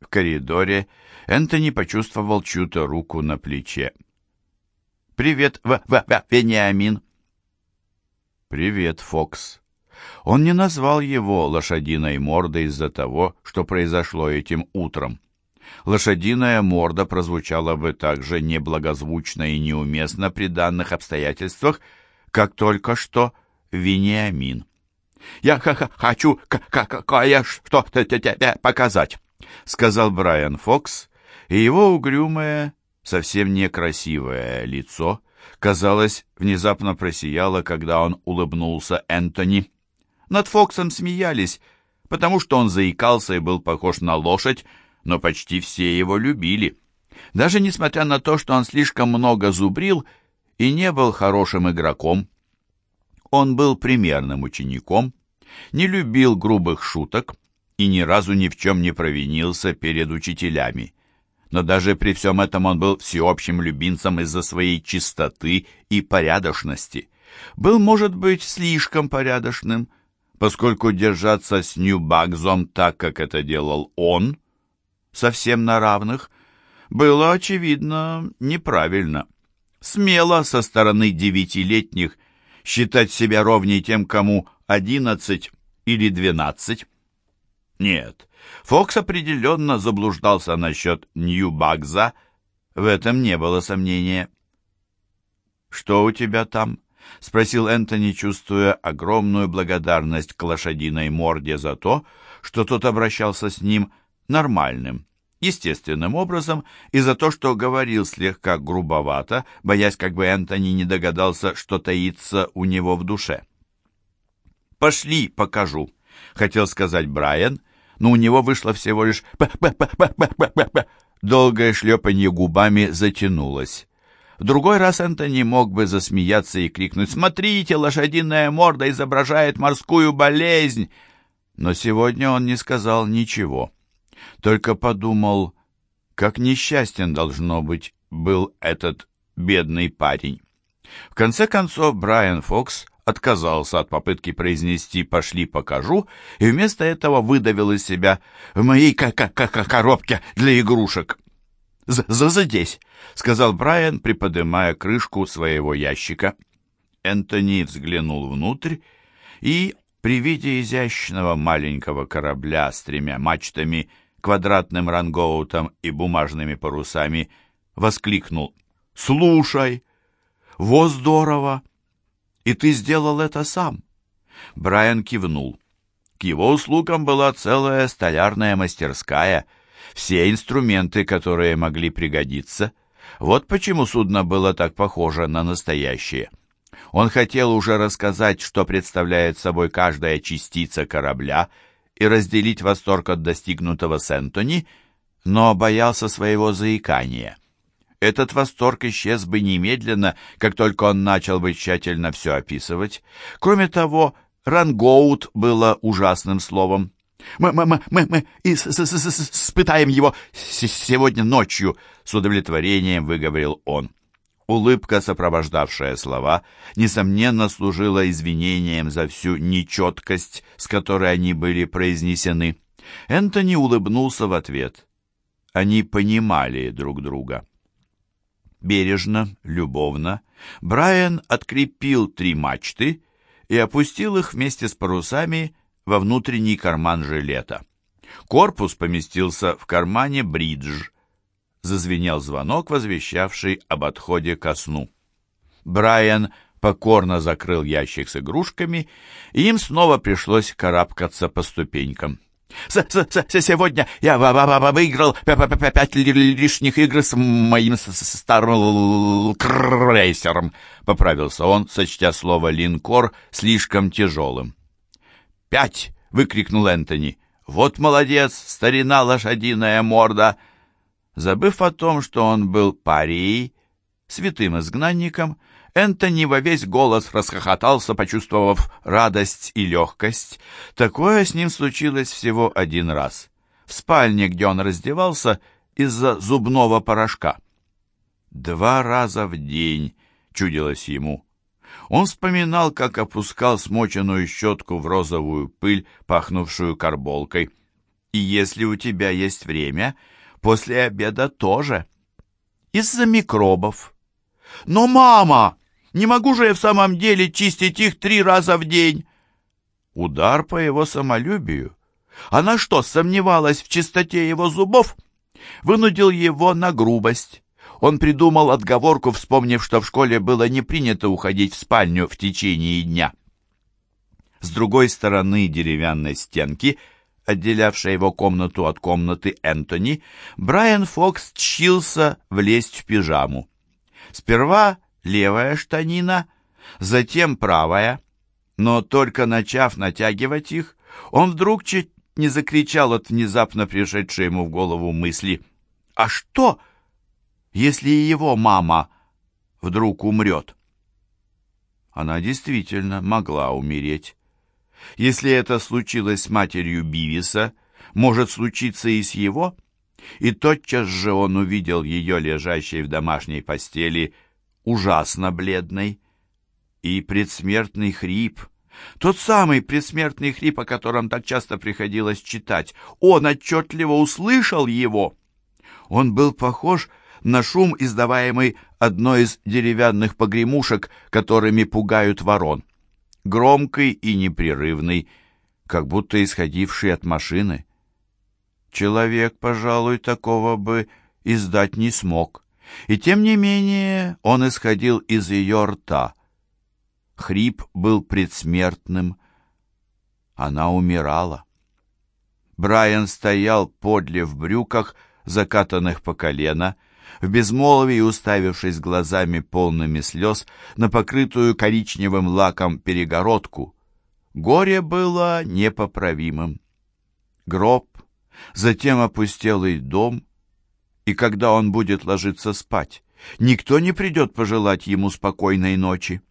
В коридоре Энтони почувствовал чью-то руку на плече. «Привет, в в в Вениамин!» «Привет, Фокс!» Он не назвал его лошадиной мордой из-за того, что произошло этим утром. Лошадиная морда прозвучала бы также неблагозвучно и неуместно при данных обстоятельствах, как только что Вениамин. «Я х -х хочу кое-что тебе показать», — сказал Брайан Фокс, и его угрюмое, совсем некрасивое лицо, казалось, внезапно просияло, когда он улыбнулся Энтони. Над Фоксом смеялись, потому что он заикался и был похож на лошадь, но почти все его любили. Даже несмотря на то, что он слишком много зубрил и не был хорошим игроком. Он был примерным учеником, не любил грубых шуток и ни разу ни в чем не провинился перед учителями. Но даже при всем этом он был всеобщим любимцем из-за своей чистоты и порядочности. Был, может быть, слишком порядочным, поскольку держаться с Ньюбагзом так, как это делал он, совсем на равных, было, очевидно, неправильно. Смело со стороны девятилетних считать себя ровней тем, кому одиннадцать или двенадцать. Нет, Фокс определенно заблуждался насчет Ньюбагза, в этом не было сомнения. «Что у тебя там?» — спросил Энтони, чувствуя огромную благодарность к лошадиной морде за то, что тот обращался с ним нормальным, естественным образом, и за то, что говорил слегка грубовато, боясь, как бы Энтони не догадался, что таится у него в душе. «Пошли, покажу», — хотел сказать Брайан, но у него вышло всего лишь «п-п-п-п-п-п-п». Долгое шлепанье губами затянулось. В другой раз Энтони мог бы засмеяться и крикнуть «Смотрите, лошадиная морда изображает морскую болезнь!» Но сегодня он не сказал ничего. Только подумал, как несчастен, должно быть, был этот бедный парень. В конце концов, Брайан Фокс отказался от попытки произнести «пошли покажу» и вместо этого выдавил из себя «в моей к -к -к коробке для игрушек». «За-за-здесь», — сказал Брайан, приподнимая крышку своего ящика. Энтони взглянул внутрь и, при виде изящного маленького корабля с тремя мачтами, квадратным рангоутом и бумажными парусами, воскликнул «Слушай, во здорово! И ты сделал это сам!» Брайан кивнул. К его услугам была целая столярная мастерская, все инструменты, которые могли пригодиться. Вот почему судно было так похоже на настоящее. Он хотел уже рассказать, что представляет собой каждая частица корабля, и разделить восторг от достигнутого с Энтони, но боялся своего заикания. Этот восторг исчез бы немедленно, как только он начал бы тщательно все описывать. Кроме того, «рангоут» было ужасным словом. «Мы, мы, мы, мы, мы испытаем его сегодня ночью», — с удовлетворением выговорил он. Улыбка, сопровождавшая слова, несомненно служила извинением за всю нечеткость, с которой они были произнесены. Энтони улыбнулся в ответ. Они понимали друг друга. Бережно, любовно, Брайан открепил три мачты и опустил их вместе с парусами во внутренний карман жилета. Корпус поместился в кармане бридж. Зазвенел звонок, возвещавший об отходе ко сну. Брайан покорно закрыл ящик с игрушками, и им снова пришлось карабкаться по ступенькам. С -с -с «Сегодня я выиграл пять лишних игр с моим старым крейсером», — поправился он, сочтя слово «линкор» слишком тяжелым. «Пять!» — выкрикнул Энтони. «Вот молодец, старина лошадиная морда!» Забыв о том, что он был парией, святым изгнанником, Энтони во весь голос расхохотался, почувствовав радость и легкость. Такое с ним случилось всего один раз. В спальне, где он раздевался, из-за зубного порошка. Два раза в день чудилось ему. Он вспоминал, как опускал смоченную щетку в розовую пыль, пахнувшую карболкой. И если у тебя есть время, после обеда тоже. Из-за микробов. Но, мама, не могу же я в самом деле чистить их три раза в день. Удар по его самолюбию. Она что, сомневалась в чистоте его зубов? Вынудил его на грубость. Он придумал отговорку, вспомнив, что в школе было не принято уходить в спальню в течение дня. С другой стороны деревянной стенки, отделявшей его комнату от комнаты Энтони, Брайан Фокс тщился влезть в пижаму. Сперва левая штанина, затем правая, но только начав натягивать их, он вдруг чуть не закричал от внезапно пришедшей ему в голову мысли «А что, если его мама вдруг умрет?» Она действительно могла умереть. Если это случилось с матерью Бивиса, может случиться и с его? И тотчас же он увидел ее лежащей в домашней постели, ужасно бледной, и предсмертный хрип, тот самый предсмертный хрип, о котором так часто приходилось читать. Он отчетливо услышал его. Он был похож на шум, издаваемый одной из деревянных погремушек, которыми пугают ворон громкий и непрерывный, как будто исходивший от машины. Человек, пожалуй, такого бы издать не смог. И тем не менее он исходил из ее рта. Хрип был предсмертным. Она умирала. Брайан стоял подле в брюках, закатанных по колено, в безмолвии уставившись глазами полными слез на покрытую коричневым лаком перегородку. Горе было непоправимым. Гроб, затем опустелый дом, и когда он будет ложиться спать, никто не придет пожелать ему спокойной ночи.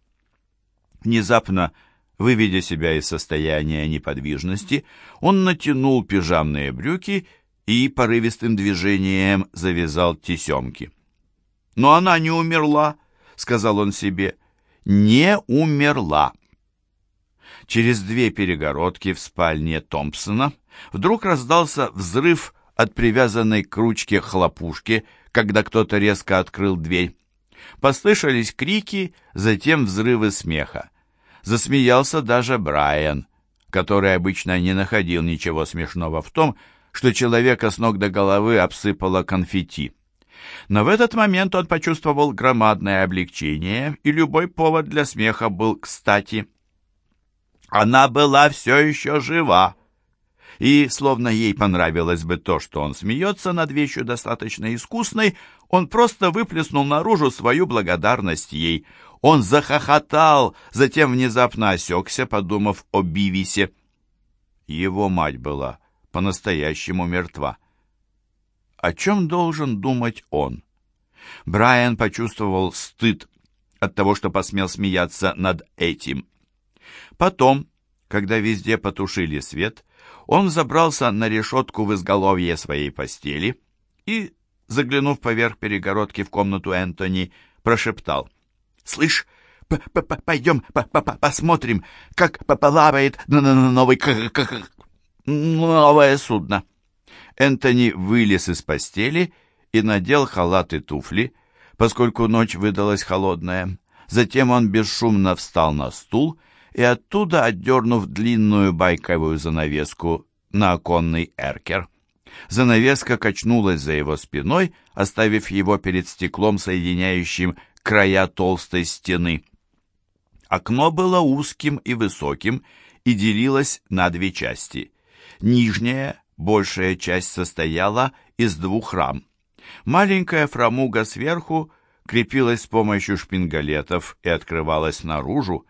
Внезапно, выведя себя из состояния неподвижности, он натянул пижамные брюки и порывистым движением завязал тесемки. «Но она не умерла», — сказал он себе, — «не умерла». Через две перегородки в спальне Томпсона вдруг раздался взрыв от привязанной к ручке хлопушки, когда кто-то резко открыл дверь. Послышались крики, затем взрывы смеха. Засмеялся даже Брайан, который обычно не находил ничего смешного в том, что человека с ног до головы обсыпало конфетти. Но в этот момент он почувствовал громадное облегчение, и любой повод для смеха был кстати. Она была все еще жива, и, словно ей понравилось бы то, что он смеется над вещью достаточно искусной, он просто выплеснул наружу свою благодарность ей. Он захохотал, затем внезапно осекся, подумав о Бивисе. Его мать была по-настоящему мертва. О чем должен думать он? Брайан почувствовал стыд от того, что посмел смеяться над этим. Потом, когда везде потушили свет, он забрался на решетку в изголовье своей постели и, заглянув поверх перегородки в комнату Энтони, прошептал. «Слышь, п -п -п пойдем п -п посмотрим, как поплавает новый новое судно. Энтони вылез из постели и надел халат и туфли, поскольку ночь выдалась холодная. Затем он бесшумно встал на стул и оттуда, отдернув длинную байковую занавеску на оконный эркер. Занавеска качнулась за его спиной, оставив его перед стеклом, соединяющим края толстой стены. Окно было узким и высоким и делилось на две части. Нижняя, большая часть состояла из двух рам. Маленькая фрамуга сверху крепилась с помощью шпингалетов и открывалась наружу.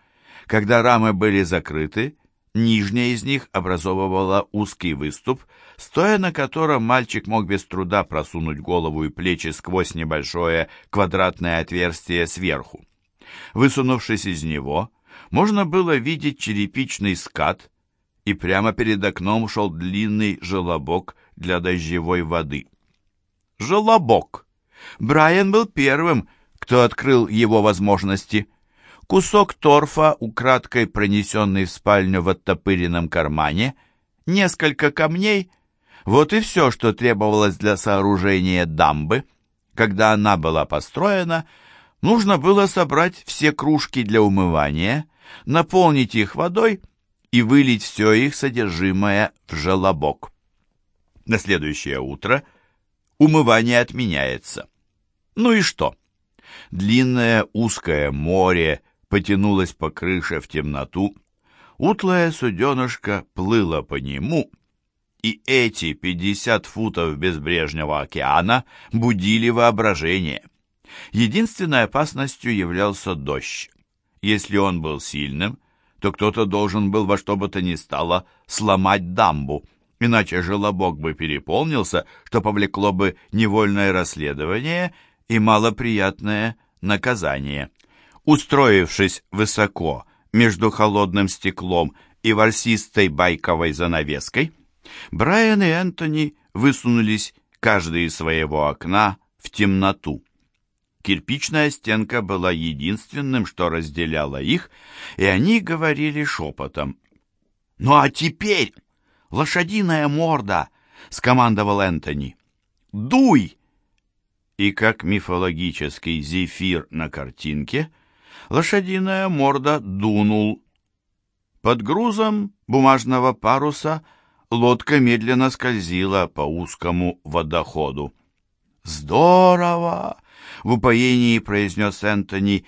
Когда рамы были закрыты, нижняя из них образовывала узкий выступ, стоя на котором мальчик мог без труда просунуть голову и плечи сквозь небольшое квадратное отверстие сверху. Высунувшись из него, можно было видеть черепичный скат, и прямо перед окном шел длинный желобок для дождевой воды. Желобок! Брайан был первым, кто открыл его возможности. Кусок торфа, украдкой пронесенный в спальню в оттопыренном кармане, несколько камней — Вот и все, что требовалось для сооружения дамбы. Когда она была построена, нужно было собрать все кружки для умывания, наполнить их водой и вылить все их содержимое в желобок. На следующее утро умывание отменяется. Ну и что? Длинное узкое море потянулось по крыше в темноту, утлая суденышко плыло по нему, и эти пятьдесят футов безбрежного океана будили воображение. Единственной опасностью являлся дождь. Если он был сильным, то кто-то должен был во что бы то ни стало сломать дамбу, иначе желобок бы переполнился, что повлекло бы невольное расследование и малоприятное наказание. Устроившись высоко между холодным стеклом и ворсистой байковой занавеской, Брайан и Энтони высунулись каждый из своего окна в темноту. Кирпичная стенка была единственным, что разделяло их, и они говорили шепотом. «Ну а теперь лошадиная морда!» — скомандовал Энтони. «Дуй!» И как мифологический зефир на картинке, лошадиная морда дунул. Под грузом бумажного паруса лодка медленно скользила по узкому водоходу. «Здорово!» — в упоении произнес Энтони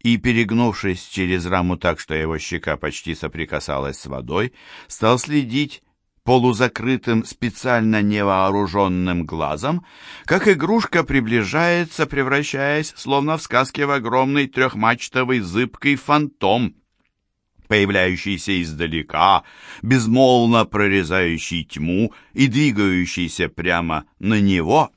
и, перегнувшись через раму так, что его щека почти соприкасалась с водой, стал следить полузакрытым, специально невооруженным глазом, как игрушка приближается, превращаясь, словно в сказке, в огромный трехмачтовый зыбкий фантом, появляющийся издалека, безмолвно прорезающий тьму и двигающийся прямо на него.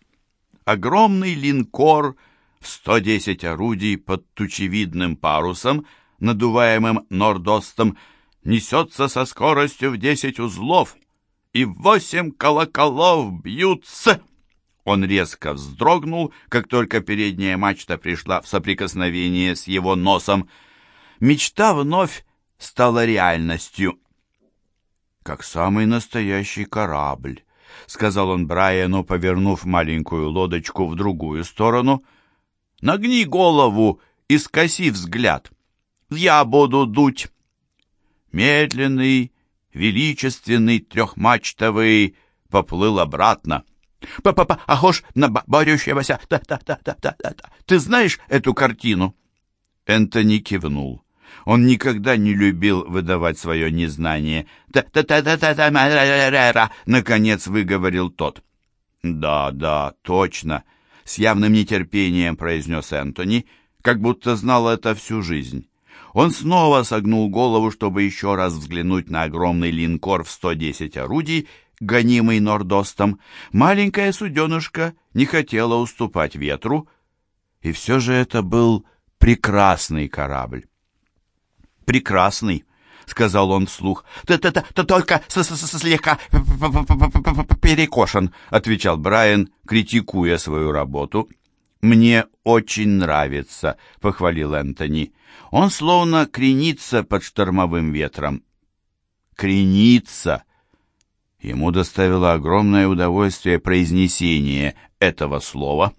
Огромный линкор в 110 орудий под тучевидным парусом, надуваемым нордостом, несется со скоростью в 10 узлов — и восемь колоколов бьются!» Он резко вздрогнул, как только передняя мачта пришла в соприкосновение с его носом. Мечта вновь стала реальностью. «Как самый настоящий корабль», — сказал он Брайану, повернув маленькую лодочку в другую сторону. «Нагни голову и скоси взгляд. Я буду дуть». Медленный, величественный трехмачтовый поплыл обратно. «Па-па-па, ахож на борющегося! Да-да-да-да-да! Ты знаешь эту картину?» Энтони кивнул. Он никогда не любил выдавать свое незнание. «Да-да-да-да-да-да-да-да-да!» Наконец выговорил тот. «Да, да, точно!» С явным нетерпением произнес Энтони, как будто знал это всю жизнь. Он снова согнул голову, чтобы еще раз взглянуть на огромный линкор в 110 орудий, гонимый нордостом. Маленькая суденышка не хотела уступать ветру, и все же это был прекрасный корабль. «Прекрасный», — сказал он вслух. «Т-т-т, только слегка перекошен», — отвечал Брайан, критикуя свою работу. «Мне очень нравится», — похвалил Энтони. «Он словно кренится под штормовым ветром». «Кренится!» Ему доставило огромное удовольствие произнесение этого слова.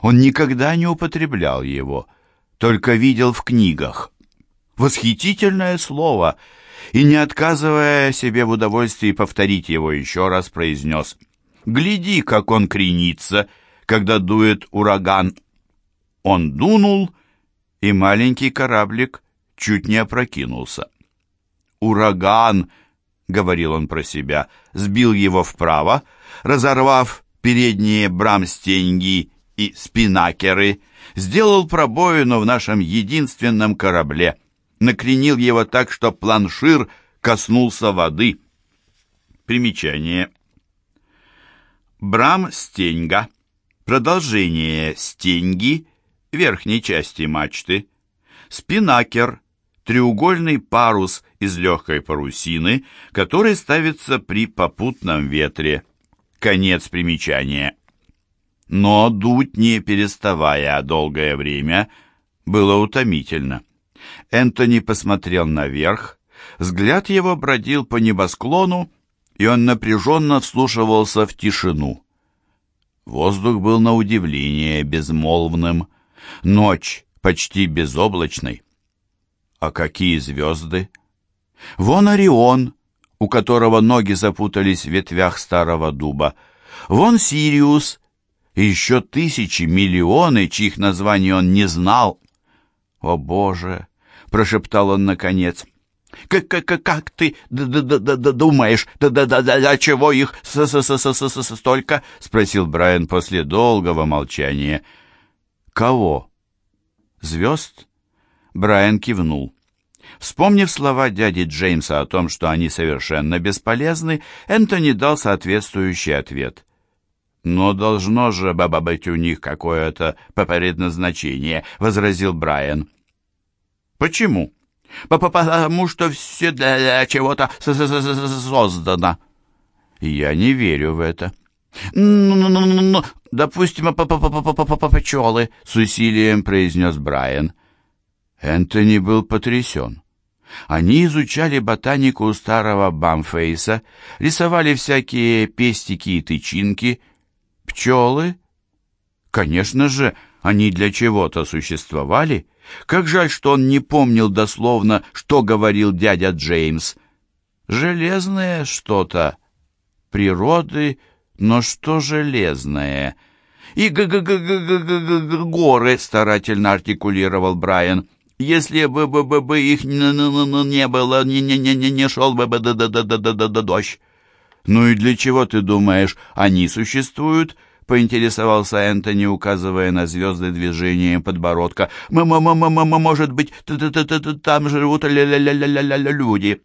Он никогда не употреблял его, только видел в книгах. Восхитительное слово! И, не отказывая себе в удовольствии повторить его еще раз, произнес «Гляди, как он кренится!» Когда дует ураган. Он дунул, и маленький кораблик чуть не опрокинулся. «Ураган!» — говорил он про себя, сбил его вправо, разорвав передние брамстеньги и спинакеры, сделал пробоину в нашем единственном корабле, накренил его так, что планшир коснулся воды. Примечание. Брамстеньга продолжение стеньги верхней части мачты, спинакер, треугольный парус из легкой парусины, который ставится при попутном ветре. Конец примечания. Но дуть не переставая долгое время было утомительно. Энтони посмотрел наверх, взгляд его бродил по небосклону, и он напряженно вслушивался в тишину. Воздух был на удивление безмолвным, ночь почти безоблачной. А какие звезды? Вон Орион, у которого ноги запутались в ветвях старого дуба. Вон Сириус, и еще тысячи, миллионы, чьих названий он не знал. «О, Боже!» — прошептал он наконец. «Как, как, как ты д -д -д -д -д думаешь, да чего их с -с -с -с -с столько?» — спросил Брайан после долгого молчания. «Кого? Звезд?» Брайан кивнул. Вспомнив слова дяди Джеймса о том, что они совершенно бесполезны, Энтони дал соответствующий ответ. «Но должно же, баба, быть у них какое-то предназначение», — возразил Брайан. «Почему?» «Потому что все для чего-то создано». «Я не верю в это». «Ну-ну-ну, допустим, пчелы», — с усилием произнес Брайан. Энтони был потрясен. Они изучали ботанику старого Бамфейса, рисовали всякие пестики и тычинки. Пчелы? Конечно же, они для чего-то существовали. Как жаль, что он не помнил дословно, что говорил дядя Джеймс. Железное что-то. Природы, но что железное? И г г г г г г г горы, старательно артикулировал Брайан. Если бы, бы, бы, бы их не было, не, не, не, не, не шел бы бы да, да, да, да, да, да, дождь. Ну и для чего, ты думаешь, они существуют? Поинтересовался Энтони, указывая на звезды движением подбородка. «Мама, мама, мама, может быть, т -т -т -т -т там живут ля-ля-ля-ля-ля люди?»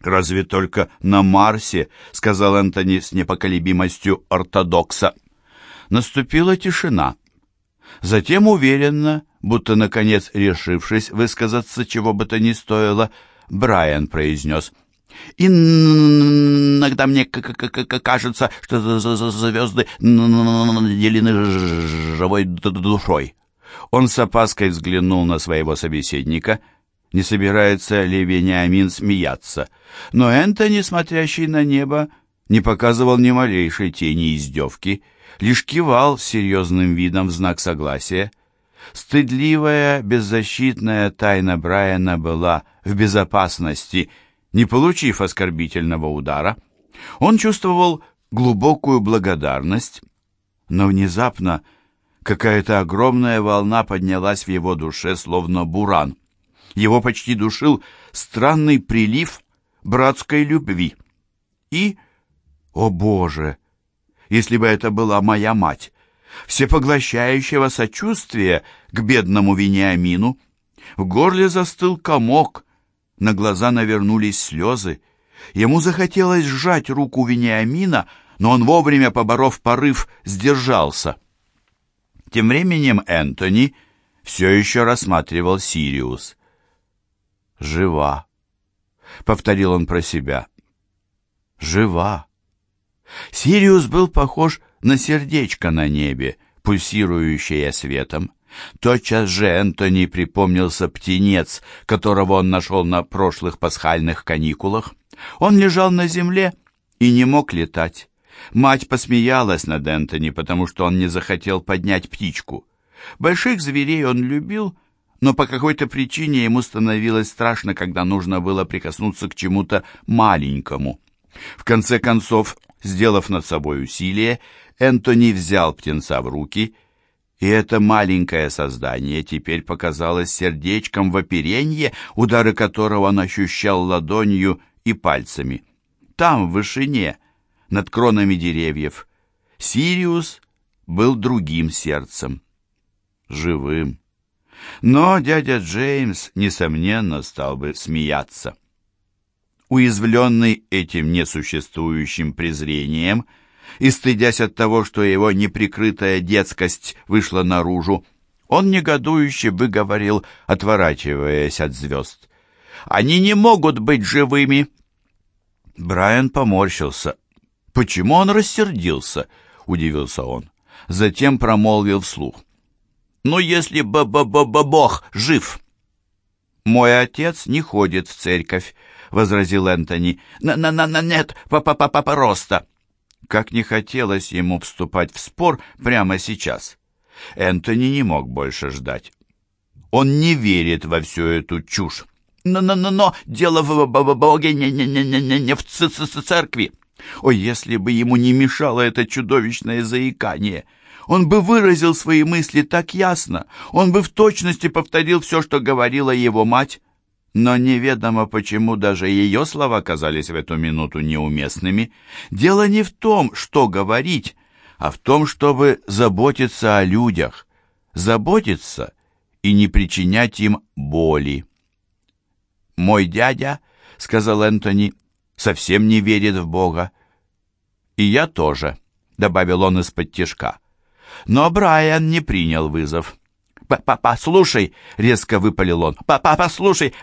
«Разве только на Марсе?» — сказал Энтони с непоколебимостью ортодокса. Наступила тишина. Затем уверенно, будто, наконец, решившись высказаться, чего бы то ни стоило, Брайан произнес «Иногда мне кажется, что звезды наделены живой душой». Он с опаской взглянул на своего собеседника, не собирается ли Вениамин смеяться, но Энтони, смотрящий на небо, не показывал ни малейшей тени издевки, лишь кивал серьезным видом в знак согласия, Стыдливая, беззащитная тайна Брайана была в безопасности, не получив оскорбительного удара. Он чувствовал глубокую благодарность, но внезапно какая-то огромная волна поднялась в его душе, словно буран. Его почти душил странный прилив братской любви. И, о Боже, если бы это была моя мать, всепоглощающего сочувствия к бедному Вениамину. В горле застыл комок, на глаза навернулись слезы. Ему захотелось сжать руку Вениамина, но он вовремя, поборов порыв, сдержался. Тем временем Энтони все еще рассматривал Сириус. «Жива», — повторил он про себя. «Жива». Сириус был похож на сердечко на небе, пульсирующее светом. Тотчас же Энтони припомнился птенец, которого он нашел на прошлых пасхальных каникулах. Он лежал на земле и не мог летать. Мать посмеялась над Энтони, потому что он не захотел поднять птичку. Больших зверей он любил, но по какой-то причине ему становилось страшно, когда нужно было прикоснуться к чему-то маленькому. В конце концов, сделав над собой усилие, Энтони взял птенца в руки, и это маленькое создание теперь показалось сердечком в оперенье, удары которого он ощущал ладонью и пальцами. Там, в вышине, над кронами деревьев, Сириус был другим сердцем, живым. Но дядя Джеймс, несомненно, стал бы смеяться. Уязвленный этим несуществующим презрением, и, стыдясь от того, что его неприкрытая детскость вышла наружу, он негодующе выговорил, отворачиваясь от звезд. «Они не могут быть живыми!» Брайан поморщился. «Почему он рассердился?» — удивился он. Затем промолвил вслух. «Ну, если бы б -б -б Бог жив!» «Мой отец не ходит в церковь», — возразил Энтони. «На-на-на, нет, па-па-па-па, просто!» Как не хотелось ему вступать в спор прямо сейчас. Энтони не мог больше ждать. Он не верит во всю эту чушь. «Но-но-но, дело в Боге, не-не-не-не, в церкви!» Ой, если бы ему не мешало это чудовищное заикание! Он бы выразил свои мысли так ясно, он бы в точности повторил все, что говорила его мать. Но неведомо почему даже ее слова казались в эту минуту неуместными. Дело не в том, что говорить, а в том, чтобы заботиться о людях, заботиться и не причинять им боли. «Мой дядя», — сказал Энтони, — «совсем не верит в Бога». «И я тоже», — добавил он из-под тишка. Но Брайан не принял вызов. «Послушай!» — резко выпалил он. «Послушай!»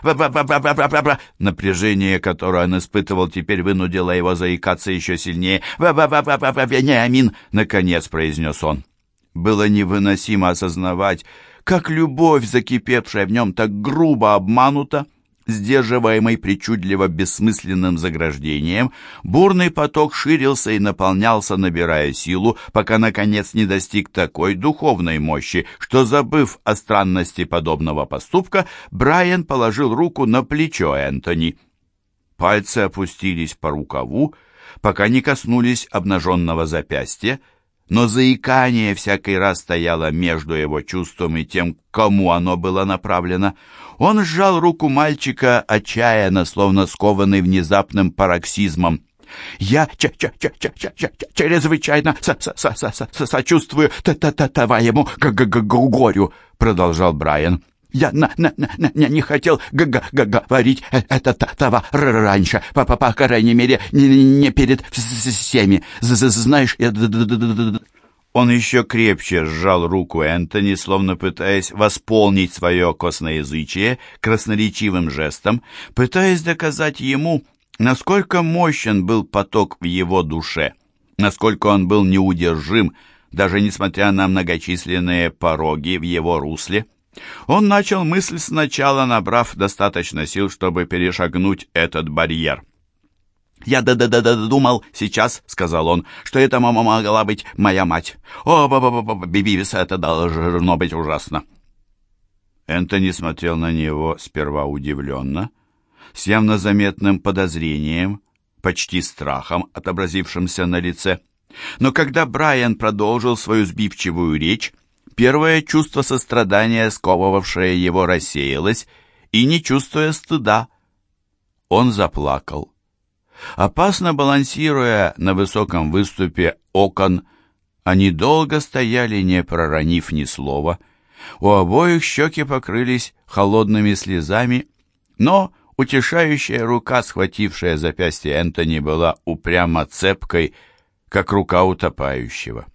Напряжение, которое он испытывал, теперь вынудило его заикаться еще сильнее. «Вениамин!» — наконец произнес он. Было невыносимо осознавать, как любовь, закипевшая в нем, так грубо обманута, Сдерживаемый причудливо бессмысленным заграждением, бурный поток ширился и наполнялся, набирая силу, пока, наконец, не достиг такой духовной мощи, что, забыв о странности подобного поступка, Брайан положил руку на плечо Энтони. Пальцы опустились по рукаву, пока не коснулись обнаженного запястья, но заикание всякий раз стояло между его чувством и тем, кому оно было направлено. Он сжал руку мальчика, отчаянно, словно скованный внезапным пароксизмом. «Я ч ч ч ч ч ч чрезвычайно со со со со сочувствую т т т твоему г г горю», — продолжал Брайан. Я на, на, на, на, не хотел г г г говорить э, это того раньше, по, по, по крайней мере, не, не перед всеми. Знаешь, я... Он еще крепче сжал руку Энтони, словно пытаясь восполнить свое косноязычие красноречивым жестом, пытаясь доказать ему, насколько мощен был поток в его душе, насколько он был неудержим, даже несмотря на многочисленные пороги в его русле. Он начал мысль сначала, набрав достаточно сил, чтобы перешагнуть этот барьер. «Я да-да-да-да думал сейчас», — сказал он, — «что это мама могла быть моя мать. О, ба ба ба Бибис, это должно быть ужасно». Энтони смотрел на него сперва удивленно, с явно заметным подозрением, почти страхом, отобразившимся на лице. Но когда Брайан продолжил свою сбивчивую речь, Первое чувство сострадания, сковывавшее его, рассеялось, и, не чувствуя стыда, он заплакал. Опасно балансируя на высоком выступе окон, они долго стояли, не проронив ни слова. У обоих щеки покрылись холодными слезами, но утешающая рука, схватившая запястье Энтони, была упрямо цепкой, как рука утопающего.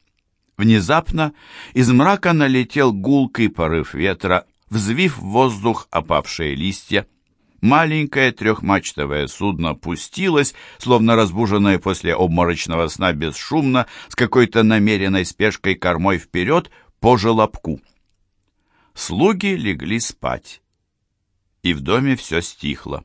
Внезапно из мрака налетел гулкий порыв ветра, взвив в воздух опавшие листья. Маленькое трехмачтовое судно пустилось, словно разбуженное после обморочного сна бесшумно, с какой-то намеренной спешкой кормой вперед по желобку. Слуги легли спать, и в доме все стихло.